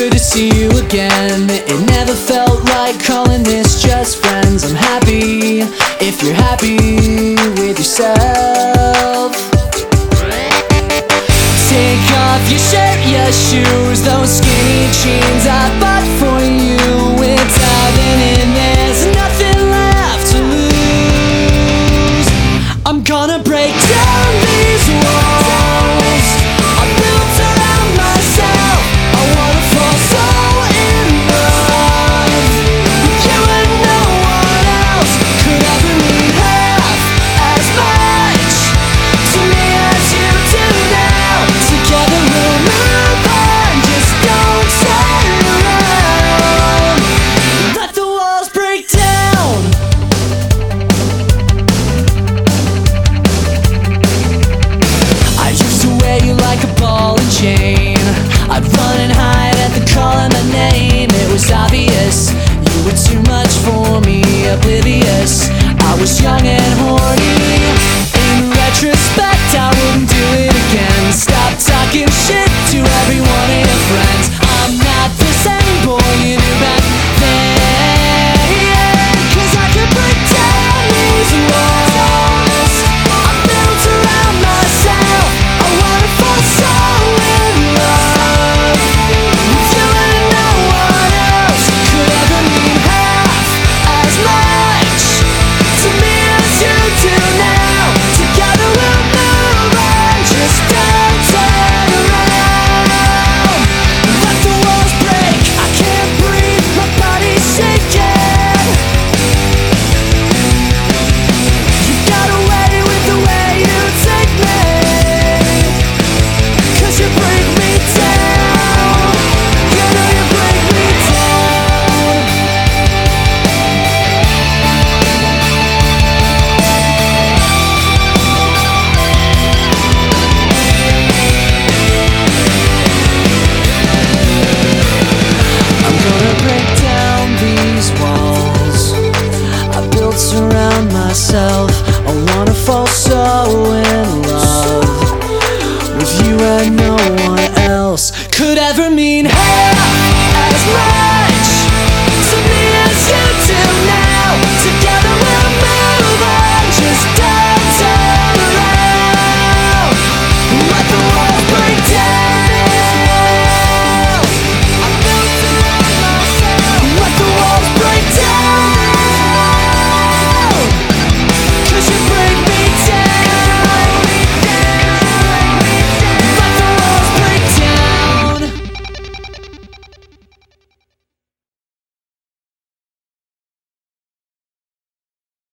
good to see you again. It never felt like calling this just friends. I'm happy if you're happy with yourself. Take off your shirt, your shoes, those skinny jeans I bought for you. It's diving in, there's nothing left to lose. I'm gonna break down these walls.